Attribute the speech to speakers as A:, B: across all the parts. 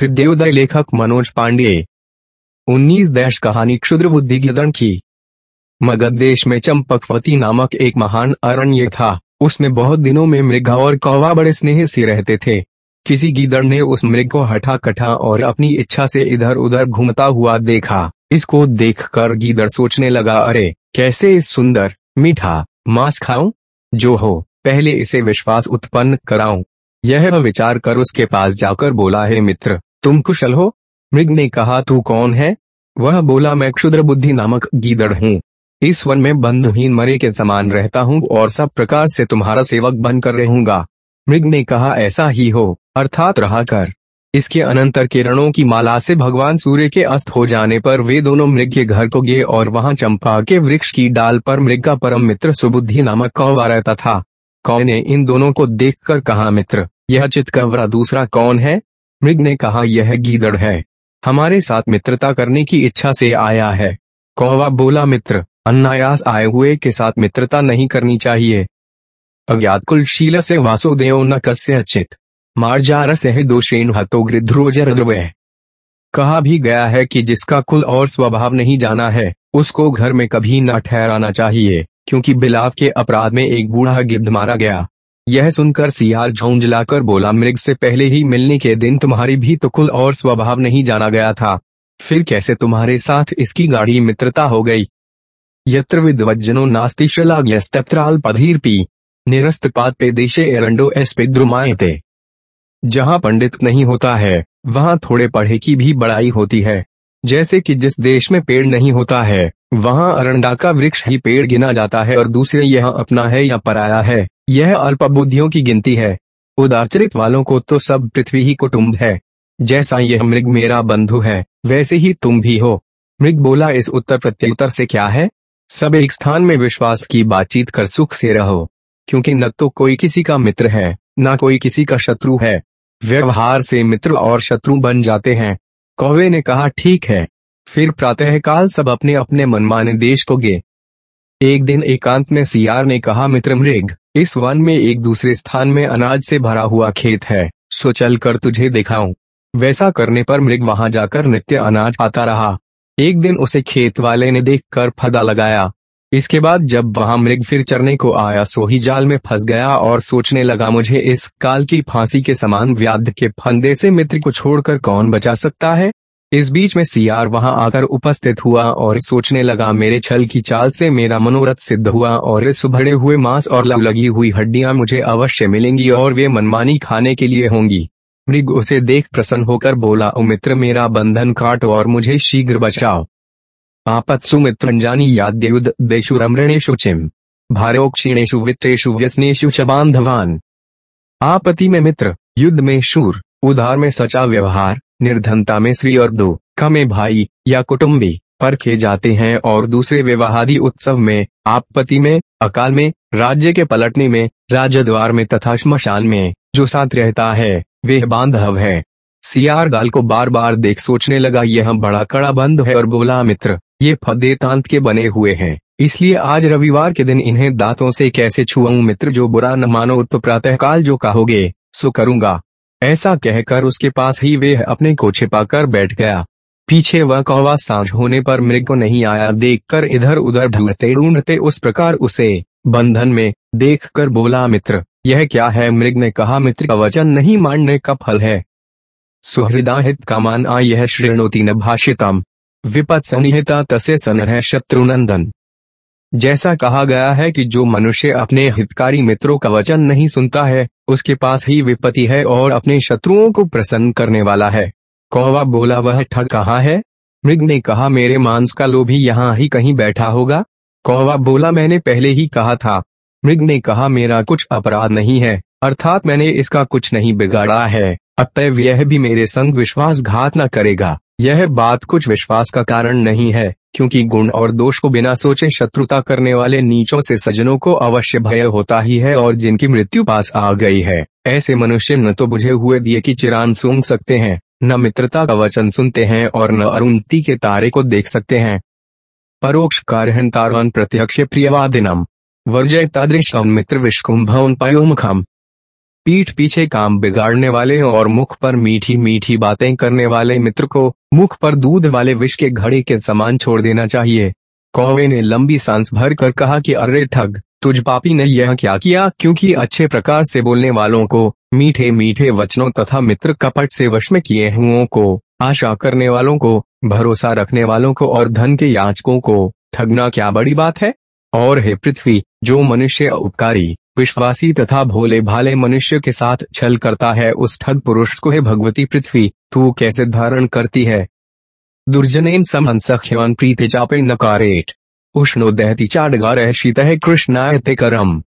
A: हृदयोदय लेखक मनोज पांडे। उन्नीस देश कहानी क्षुद्र बुद्धि गिदड़ की। मगध देश में चंपकवती नामक एक महान अरण्य था। उसमें बहुत दिनों में मृग और कौवा बड़े स्नेह से रहते थे। किसी गीदड़ ने उस मृग को हटा कटा और अपनी इच्छा से इधर उधर घूमता हुआ देखा। इसको देखकर गीदड़ सोचने लगा, अरे, कैसे इस सुंदर, मीठा, मांस खाऊं? जो हो, पहले इसे विश्वास उत्पन्न कराऊं। यह विचार कर उसके पास जाकर बोला, है मित्र तुम कुशल हो। मृग ने कहा, तू कौन है? वह बोला, मैं क्षुद्र बुद्धि नामक गीदड़ हूँ। इस वन में बंधुहीन मरे के समान रहता हूँ और सब प्रकार से तुम्हारा सेवक बनकर रहूँगा। मृग ने कहा, ऐसा ही हो। अर्थात रहा कर। इसके अनंतर किरणों की माला से भगवान सूर्य के अस्त हो जाने पर वे दोनों मृग के घर को गए और वहाँ चंपा के वृक्ष की डाल पर मृग का परम मित्र सुबुद्धि नामक कौवा रहता था। कौ ने इन दोनों को देखकर कहा, मित्र, यह चितकवरा दूसरा कौन है? मृग ने कहा, यह गीदड़ है। हमारे साथ मित्रता करने की इच्छा से आया है कौवा बोला, मित्र, अन्नायास आए हुए के साथ मित्रता नहीं करनी चाहिए। अज्ञात कुलशील से वासुदेव न कस्य चित। मार्जार से दोषेण हतो कहा भी गया है कि जिसका कुल और स्वभाव नहीं जाना है, उसको घर में कभी न ठहराना चाहिए, क्योंकि बिलाव के अपराध में एक बूढ़ा गिद्ध मारा गया। यह सुनकर सियार झोंझलाकर बोला, मृग से पहले ही मिलने के दिन तुम्हारी भी तो कुल और स्वभाव नहीं जाना गया था। फिर कैसे तुम्हारे साथ इसकी गाढ़ी मित्रता हो गई? यत्र विद्वज्जनो नास्ति शलाग्यस्तत्राल पधीर पी निरस्त पात पे देशे एरंडो एस पे जहाँ पंडित नहीं होता है, वहाँ थोड़े पढ़े की भी बड़ाई होती है। जैसे कि जिस देश में पेड़ नहीं होता है, वहाँ अरंडा का वृक्ष ही पेड़ गिना जाता है और दूसरे यह अपना है या पराया है। यह अल्प बुद्धियों की गिनती है। उदारचरित वालों को तो सब पृथ्वी ही कुटुंब है। जैसा यह मृग मेरा बंधु है, वैसे ही तुम भी हो। मृग बोला, इस उत्तर प्रत्युत्तर से क्या है? सब एक स्थान में विश्वास की बातचीत कर सुख से रहो। क्योंकि न तो कोई किसी का मित्र है, न कोई किसी का शत्रु है। व्यवहार से मित्र और शत्रु बन जाते हैं। कौवे ने कहा, ठीक है। फिर प्रातःकाल सब अपने अपने मनमाने देश को गे। एक दिन एकांत में सियार ने कहा, मित्र मृग, इस वन में एक दूसरे स्थान में अनाज से भरा हुआ खेत है, सो चल कर तुझे दिखाऊँ। वैसा करने पर मृग वहाँ जाकर नित्य अनाज आता रहा। एक दिन उसे खेत वाले ने देखकर फदा लगाया। इसके बाद जब वहाँ मृग फिर चरने को आया, सो ही जाल में फंस गया और सोचने लगा, मुझे इस काल की फांसी के समान व्याध के फंदे से मित्र को छोड़कर कौन बचा सकता है? इस बीच में सियार वहाँ आकर उपस्थित हुआ और सोचने लगा, मेरे छल की चाल से मेरा मनोरथ सिद्ध हुआ और इस उभरे हुए मांस और लगी हुई हड्डियाँ मुझे अवश्य मिलेंगी और वे मनमानी खाने के लिए होंगी। मृग उसे देख प्रसन्न होकर बोला, ओ मित्र, मेरा बंधन काट और मुझे शीघ्र बचाओ। आपत सुमित्रंजानी याद्युद देशु रमृणेशु चिम, भारोक्षीणेशु वित्तेषु व्यसनेशु च बांधवान। आपति में मित्र, युद्ध में शूर। उधार में सचा व्यवहार, निर्धनता में श्री और दो, कमे भाई, या कुटुंबी, परखे जाते हैं और दूसरे विवाहादी उत्सव में, आपत्ति में, अकाल में, राज्य के पलटने में, राजद्वार में तथा श्मशान में, जो साथ रहता है वे बांधव है। सियार गाल को बार बार देख सोचने लगा, यह बड़ा कड़ा बंद है और बोला, मित्र, ये फदे तांत के बने हुए हैं। इसलिए आज रविवार के दिन इन्हें दांतों से कैसे छुआऊं, मित्र? जो बुरा न मानो तो प्रातःकाल जो कहोगे, सो करूँगा। ऐसा कहकर उसके पास ही वे अपने को छिपाकर बैठ गया। पीछे वह कौवा साँझ होने पर मृग को नहीं आया। देखकर इधर उधर ढूंढते ढूंढते उस प्रकार उसे बंधन में देखकर बोला, मित्र, यह क्या है? मृग ने कहा, मित्र, का वचन नहीं मानने का फल है। सुहृदाहित का मान आ यह श्रेणोती न भाषितम विपत सनिहिता तसे सन शत्रुनंदन जैसा कहा गया है कि जो मनुष्य अपने हितकारी मित्रों का वचन नहीं सुनता है, उसके पास ही विपत्ति है और अपने शत्रुओं को प्रसन्न करने वाला है। कौवा बोला, वह ठग कहा है? मृग ने कहा, मेरे मांस का लोभी यहाँ ही कहीं बैठा होगा। कौवा बोला, मैंने पहले ही कहा था। मृग ने कहा, मेरा कुछ अपराध नहीं है, अर्थात मैंने इसका कुछ नहीं बिगाड़ा है। अतएव यह भी मेरे संग विश्वासघात न करेगा। यह बात कुछ विश्वास का कारण नहीं है। क्योंकि गुण और दोष को बिना सोचे शत्रुता करने वाले नीचों से सज्जनों को अवश्य भय होता ही है और जिनकी मृत्यु पास आ गई है। ऐसे मनुष्य न तो बुझे हुए दिए की चिरान सूंघ सकते हैं, न मित्रता का वचन सुनते हैं और न अरुणति के तारे को देख सकते हैं। परोक्ष कार्य तारवन प्रत्यक्ष प्रियवादिनम। वर्जय तादृश मित्र विष्कुंभ पयोमुखम पीठ पीछे काम बिगाड़ने वाले और मुख पर मीठी मीठी बातें करने वाले मित्र को मुख पर दूध वाले विष के घड़े के समान छोड़ देना चाहिए। कौवे ने लंबी सांस भर कर कहा कि अरे ठग, तुझ पापी ने यह क्या किया? क्योंकि अच्छे प्रकार से बोलने वालों को, मीठे मीठे वचनों तथा मित्र कपट से वश में किए हुओं को, आशा करने वालों को, भरोसा रखने वालों को और धन के याचकों को, ठगना क्या बड़ी बात है? और हे पृथ्वी, जो मनुष्य उपकारी विश्वासी तथा भोले भाले मनुष्य के साथ छल करता है, उस ठग पुरुष को है भगवती पृथ्वी, तू कैसे धारण करती है? दुर्जनेन समन प्रीति चापे नकारेट। उष्णो दहती चाडगार शीत है कृष्णायते करम।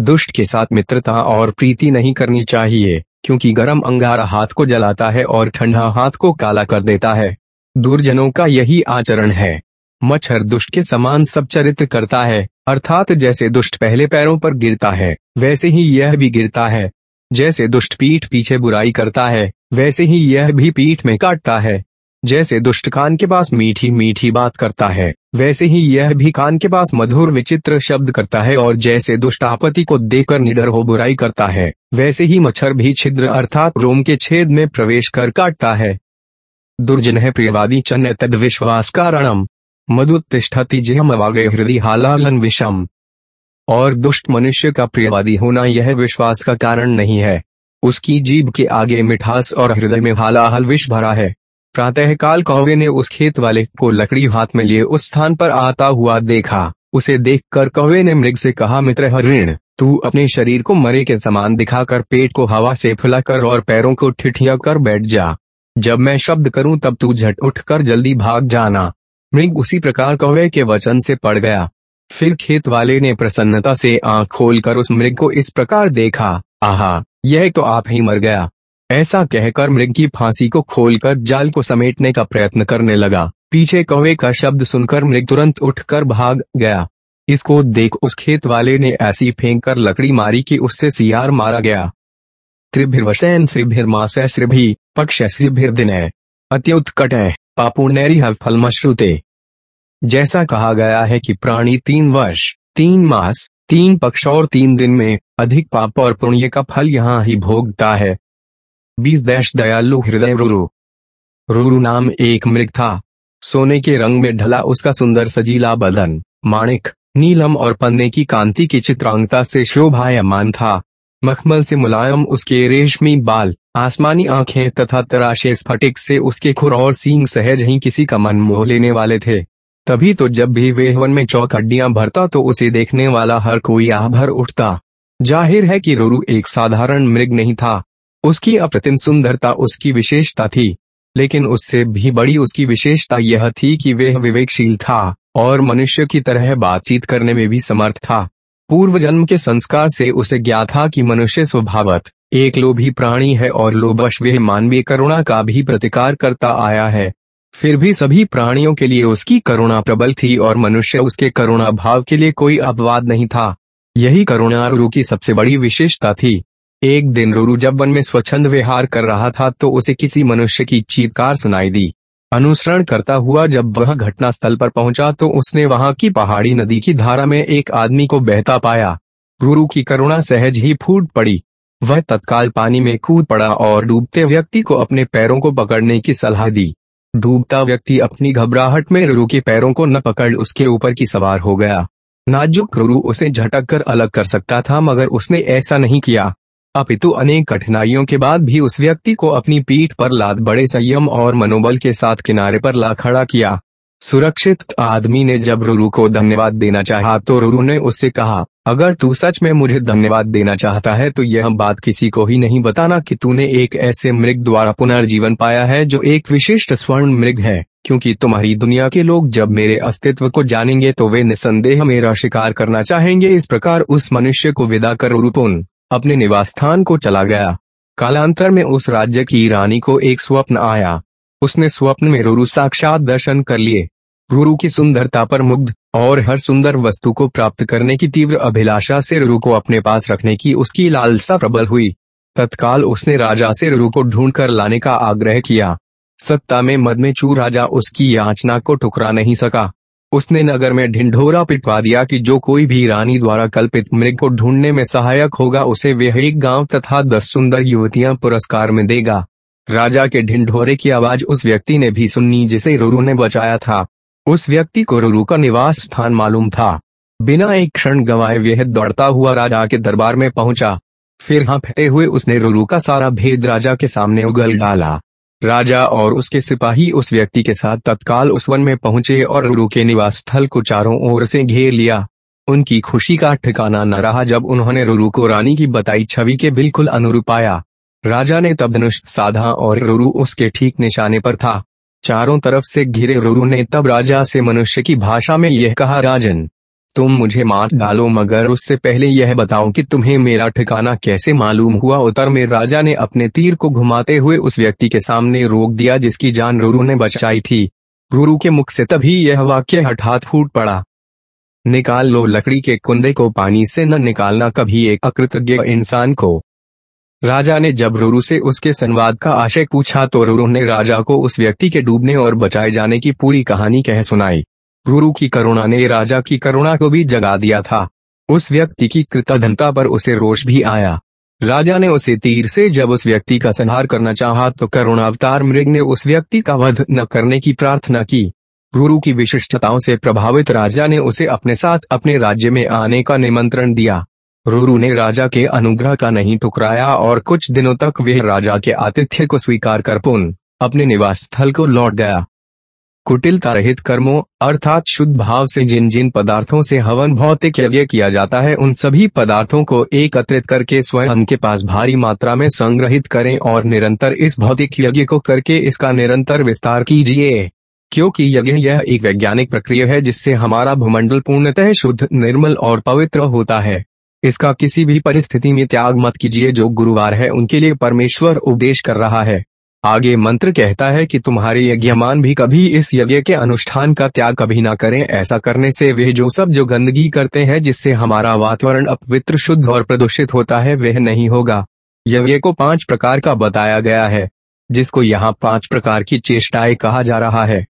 A: दुष्ट के साथ मित्रता और प्रीति नहीं करनी चाहिए, क्योंकि गर्म अंगारा हाथ को जलाता है और ठंडा हाथ को काला कर देता है। दुर्जनों का यही आचरण है। मच्छर दुष्ट के समान सब चरित्र करता है। अर्थात जैसे दुष्ट पहले पैरों पर गिरता है, वैसे ही यह भी गिरता है। जैसे दुष्ट पीठ पीछे बुराई करता है, वैसे ही यह भी पीठ में काटता है। जैसे दुष्ट कान के पास मीठी मीठी बात करता है, वैसे ही यह भी कान के पास मधुर विचित्र शब्द करता है और जैसे दुष्ट आपत्ति को देकर निडर हो बुराई करता है, वैसे ही मच्छर भी छिद्र अर्थात रोम के छेद में प्रवेश कर काटता है। दुर्जन है प्रियवादी चन्न तद विश्वास कारणम मधुतिष्ठति जिहमवागे हृदय हालालन विषम और दुष्ट मनुष्य का प्रियवादी होना यह विश्वास का कारण नहीं है। उसकी जीभ के आगे मिठास और हृदय में हालाहल विष भरा है। प्रातः काल कौवे ने उस खेत वाले को लकड़ी हाथ में लिए उस स्थान पर आता हुआ देखा। उसे देखकर कौवे ने मृग से कहा, मित्र हरिण, तू अपने शरीर को मरे के समान दिखाकर पेट को हवा से फुलाकर और पैरों को ठिठिया कर बैठ जा। जब मैं शब्द करूँ तब तू झट उठकर जल्दी भाग जाना। मृग उसी प्रकार कौवे के वचन से पड़ गया। फिर खेत वाले ने प्रसन्नता से आँख खोलकर उस मृग को इस प्रकार देखा, आहा, यह तो आप ही मर गया। ऐसा कहकर मृग की फांसी को खोलकर जाल को समेटने का प्रयत्न करने लगा। पीछे कौवे का शब्द सुनकर मृग तुरंत उठकर भाग गया। इसको देख उस खेत वाले ने ऐसी फेंक कर लकड़ी मारी कि उससे सियार मारा गया। त्रिभिर्वसैन, श्रीभिर्मास, श्रीभि पक्ष श्रीभिर दिन अत्युत्कट। पापुणेरी फल मश्रुते। जैसा कहा गया है कि प्राणी तीन वर्ष, तीन मास, तीन पक्ष और तीन दिन में अधिक पाप और पुण्य का फल यहाँ ही भोगता है। बीस देश दयालु हृदय रुरु। रुरु नाम एक मृग था। सोने के रंग में ढला उसका सुंदर सजीला बदन, माणिक, नीलम और पन्ने की कांति की चित्रांगता से शोभायमान था। मखमल से मुलायम उसके रेशमी बाल आसमानी आँखें तथा तराशे स्फटिक से उसके खुर और सींग सहज ही किसी का मन मोह लेने वाले थे। तभी तो जब भी वे वन में चौक हड्डियाँ भरता तो उसे देखने वाला हर कोई आह भर उठता। ज़ाहिर है कि रोरू एक साधारण मृग नहीं था। उसकी अप्रतिम सुंदरता उसकी विशेषता थी। लेकिन उससे भी बड़ी उसकी विशेषता यह थी कि वह विवेकशील था, और मनुष्य की तरह बातचीत करने में भी समर्थ था। पूर्व जन्म के संस्कार से उसे ज्ञात था कि मनुष्य स्वभावत एक लोभी प्राणी है और लोभश वह मानवीय करुणा का भी प्रतिकार करता आया है। फिर भी सभी प्राणियों के लिए उसकी करुणा प्रबल थी और मनुष्य उसके करुणा भाव के लिए कोई अपवाद नहीं था। यही करुणा रुरु की सबसे बड़ी विशेषता थी। एक दिन रुरु जब वन में स्वच्छंद विहार कर रहा था तो उसे किसी मनुष्य की चीतकार सुनाई दी। अनुसरण करता हुआ जब वह घटना स्थल पर पहुँचा तो उसने वहाँ की पहाड़ी नदी की धारा में एक आदमी को बहता पाया। रुरु की करुणा सहज ही फूट पड़ी। वह तत्काल पानी में कूद पड़ा और डूबते व्यक्ति को अपने पैरों को पकड़ने की सलाह दी। डूबता व्यक्ति अपनी घबराहट में रुरु के पैरों को न पकड़ उसके ऊपर की सवार हो गया। नाजुक रुरु उसे झटक कर अलग कर सकता था, मगर उसने ऐसा नहीं किया। अपितु अनेक कठिनाइयों के बाद भी उस व्यक्ति को अपनी पीठ पर लाद बड़े संयम और मनोबल के साथ किनारे पर ला खड़ा किया। सुरक्षित आदमी ने जब रुरु को धन्यवाद देना चाहा तो रुरु ने उससे कहा, अगर तू सच में मुझे धन्यवाद देना चाहता है तो यह बात किसी को ही नहीं बताना कि तूने एक ऐसे मृग द्वारा पुनर्जीवन पाया है, जो एक विशिष्ट स्वर्ण मृग है, क्योंकि तुम्हारी दुनिया के लोग जब मेरे अस्तित्व को जानेंगे तो वे निसंदेह मेरा शिकार करना चाहेंगे। इस प्रकार उस मनुष्य को विदा कर रुपुन अपने निवास स्थान को चला गया। कालांतर में उस राज्य की रानी को एक स्वप्न आया। उसने स्वप्न में रुरु साक्षात दर्शन कर लिए। रुरु की सुंदरता पर मुग्ध और हर सुंदर वस्तु को प्राप्त करने की तीव्र अभिलाषा से रुरु को अपने पास रखने की उसकी लालसा प्रबल हुई। तत्काल उसने राजा से रुरु को ढूंढ कर लाने का आग्रह किया। सत्ता में मद में चू राजा उसकी याचना को ठुकरा नहीं सका। उसने नगर में ढिंढोरा पिटवा दिया कि जो कोई भी रानी द्वारा कल्पित मृग को ढूँढने में सहायक होगा उसे वह एक गाँव तथा दस सुंदर युवतियाँ पुरस्कार में देगा। राजा के ढिंढोरे की आवाज़ उस व्यक्ति ने भी सुननी जिसे रुरु ने बचाया था। उस व्यक्ति को रुरु का निवास स्थान मालूम था। बिना एक क्षण गवाए वह दौड़ता हुआ राजा के दरबार में पहुँचा। फिर हाँफते हुए उसने रुरु का सारा भेद राजा के सामने उगल डाला। राजा और उसके सिपाही उस व्यक्ति के साथ तत्काल उस वन में पहुँचे और रुरु के निवास स्थल को चारों ओर से घेर लिया। उनकी खुशी का ठिकाना न रहा जब उन्होंने रुरु को रानी की बताई छवि के बिल्कुल अनुरूप आया। राजा ने तब धनुष साधा और रुरु उसके ठीक निशाने पर था। चारों तरफ़ से घिरे रुरु ने तब राजा से मनुष्य की भाषा में यह कहा, राजन, तुम मुझे मार डालो, मगर उससे पहले यह बताओ कि तुम्हें मेरा ठिकाना कैसे मालूम हुआ? उत्तर में राजा ने अपने तीर को घुमाते हुए उस व्यक्ति के सामने रोक दिया, जिसकी जान रुरु ने बचाई थी। रुरु के मुख से तभी यह वाक्य हठात फूट पड़ा। निकाल लो लकड़ी के कुंदे को, पानी से न निकालना कभी एक अकृतज्ञ इंसान को। राजा ने जब रुरु से उसके संवाद का आशय पूछा तो रुरु ने राजा को उस व्यक्ति के डूबने और बचाए जाने की पूरी कहानी कह सुनाई। रुरु की करुणा ने राजा की करुणा को भी जगा दिया था। उस व्यक्ति की कृतज्ञता पर उसे रोष भी आया। राजा ने उसे तीर से जब उस व्यक्ति का संहार करना चाहा तो करुणावतार मृग ने उस व्यक्ति का वध न करने की प्रार्थना की। रुरु की विशिष्टताओं से प्रभावित राजा ने उसे अपने साथ अपने राज्य में आने का निमंत्रण दिया। रुरु ने राजा के अनुग्रह का नहीं टुकराया और कुछ दिनों तक वह राजा के आतिथ्य को स्वीकार कर पुन अपने निवास स्थल को लौट गया। कुटिलता रहित कर्मों अर्थात शुद्ध भाव से जिन जिन पदार्थों से हवन भौतिक यज्ञ किया जाता है, उन सभी पदार्थों को एकत्रित करके स्वयं के पास भारी मात्रा में संग्रहित करें और निरंतर इस भौतिक यज्ञ को करके इसका निरंतर विस्तार कीजिए। क्योंकि यज्ञ यह एक वैज्ञानिक प्रक्रिया है जिससे हमारा भूमंडल पूर्णतः शुद्ध, निर्मल और पवित्र होता है। इसका किसी भी परिस्थिति में त्याग मत कीजिए जो गुरुवार है, उनके लिए परमेश्वर उपदेश कर रहा है। आगे मंत्र कहता है कि तुम्हारे यज्ञमान भी कभी इस यज्ञ के अनुष्ठान का त्याग कभी ना करें, ऐसा करने से वे जो सब जो गंदगी करते हैं, जिससे हमारा वातावरण अपवित्र, शुद्ध और प्रदूषित होता है, वह नहीं होगा। यज्ञ को पाँच प्रकार का बताया गया है, जिसको यहाँ पाँच प्रकार की चेष्टाएँ कहा जा रहा है।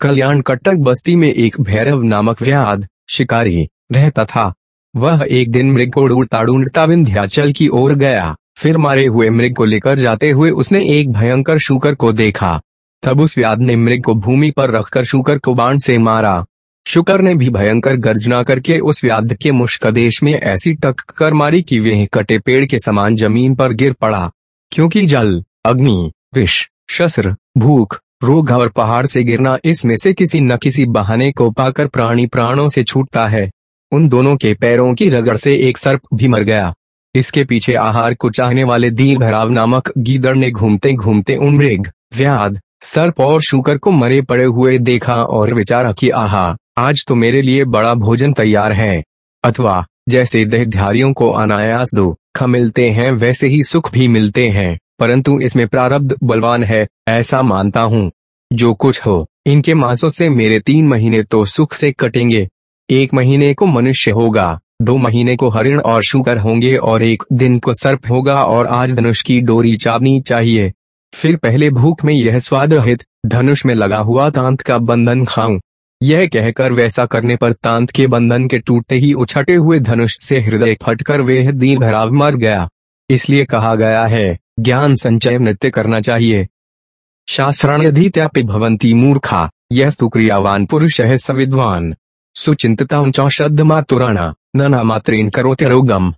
A: कल्याण कटक बस्ती में एक भैरव नामक व्याध शिकारी रहता था। वह एक दिन मृग को उड़ता ढूंढता विंध्याचल की ओर गया। फिर मारे हुए मृग को लेकर जाते हुए उसने एक भयंकर शुकर को देखा। तब उस व्याध ने मृग को भूमि पर रखकर शुकर को बाण से मारा। शुकर ने भी भयंकर गर्जना करके उस व्याध के मुश्कदेश में ऐसी टक कर मारी कि वह कटे पेड़ के समान ज़मीन पर गिर पड़ा। क्योंकि जल, अग्नि, विष, शस्त्र, भूख, रोग और पहाड़ से गिरना इसमें से किसी न किसी बहाने को पाकर प्राणी प्राणों से छूटता है। उन दोनों के पैरों की रगड़ से एक सर्प भी मर गया। इसके पीछे आहार को चाहने वाले दीर्घराव नामक गीदड़ ने घूमते घूमते उन मृग व्याध, सर्प और शुकर को मरे पड़े हुए देखा और विचारा कि, आहा, आज तो मेरे लिए बड़ा भोजन तैयार है। अथवा, जैसे देहधारियों को अनायास दुख मिलते हैं, वैसे ही सुख भी मिलते हैं। परंतु इसमें प्रारब्ध बलवान है, ऐसा मानता हूँ। जो कुछ हो, इनके मांसों से मेरे तीन महीने तो सुख से कटेंगे। एक महीने को मनुष्य होगा, दो महीने को हरिण और शुकर होंगे और एक दिन को सर्प होगा और आज धनुष की डोरी चाबनी चाहिए। फिर पहले भूख में यह स्वाद रहित, धनुष में लगा हुआ तांत का बंधन खाऊं। यह कहकर वैसा करने पर तांत के बंधन के टूटते ही उछटे हुए धनुष से हृदय फटकर वह भराव मर गया। इसलिए कहा गया है, ज्ञान संचय नृत्य करना चाहिए। शास्त्राण्यधीत्यापि भवंती मूर्खा यह सुक्रियावान पुरुष है सविद्वान। सुचिंतता चौषध मातुराना न मात्रेन करो त्यारोगम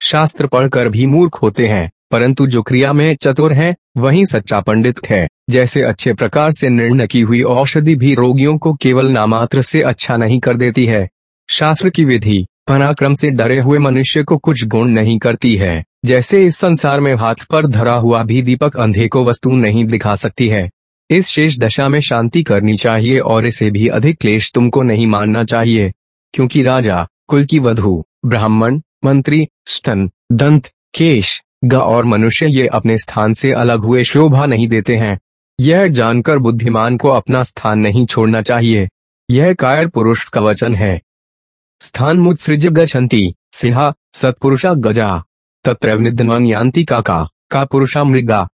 A: शास्त्र पढ़कर भी मूर्ख होते हैं, परंतु जो क्रिया में चतुर है, वही सच्चा पंडित है। जैसे अच्छे प्रकार से निर्णय की हुई औषधि भी रोगियों को केवल नामात्र से अच्छा नहीं कर देती है। शास्त्र की विधि, पराक्रम से डरे हुए मनुष्य को कुछ गुण नहीं करती है। जैसे इस संसार में हाथ पर धरा हुआ भी दीपक अंधे को वस्तु नहीं दिखा सकती है। इस शेष दशा में शांति करनी चाहिए और इसे भी अधिक क्लेश तुमको नहीं मानना चाहिए। क्योंकि राजा कुल की वधु ब्राह्मण मंत्री स्तन दंत केश ग और मनुष्य ये अपने स्थान से अलग हुए शोभा नहीं देते हैं। यह जानकर बुद्धिमान को अपना स्थान नहीं छोड़ना चाहिए। यह कायर पुरुष का वचन है। स्थान मुत्सृज गति सिंहा सत्पुरुषा गजा तत्र निधनवान यांति का का, का पुरुषा मृगा।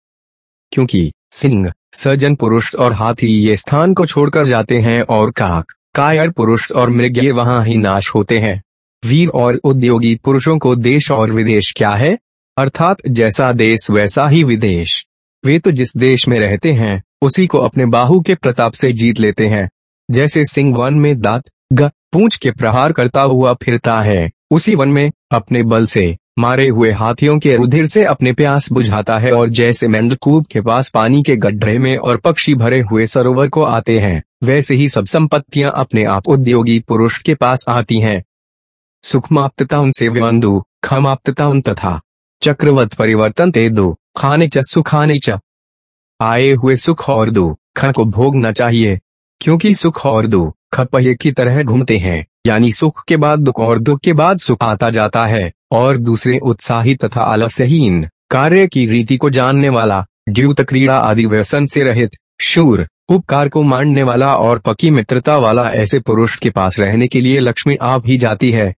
A: क्योंकि सिंह सज्जन पुरुष और हाथी ये स्थान को छोड़कर जाते हैं और काक, कायर पुरुष और मृग ये वहाँ ही नाश होते हैं। वीर और उद्योगी पुरुषों को देश और विदेश क्या है? अर्थात जैसा देश वैसा ही विदेश। वे तो जिस देश में रहते हैं, उसी को अपने बाहु के प्रताप से जीत लेते हैं। जैसे सिंह वन में दांत पूंछ के प्रहार करता हुआ फिरता है, उसी वन में अपने बल से। मारे हुए हाथियों के रुधिर से अपने प्यास बुझाता है और जैसे मेंढकूब के पास पानी के गड्ढे में और पक्षी भरे हुए सरोवर को आते हैं, वैसे ही सब संपत्तियाँ अपने आप उद्योगी पुरुष के पास आती हैं। सुखमाप्तता उनसे व्यंदु खमाप्तता उन तथा। चक्रवत परिवर्तन ते दो, खाने च, सुखाने च। आए हुए सुख और दो, ख को भोगना चाहिए, क्योंकि सुख और दो खपये की तरह घूमते हैं, यानी सुख के बाद दुख और दुख के बाद सुख आता जाता है। और दूसरे उत्साही तथा आलस्यहीन, कार्य की रीति को जानने वाला ड्यूत क्रीड़ा आदि व्यसन से रहित, शूर, उपकार को मानने वाला और पकी मित्रता वाला ऐसे पुरुष के पास रहने के लिए लक्ष्मी आप ही जाती है।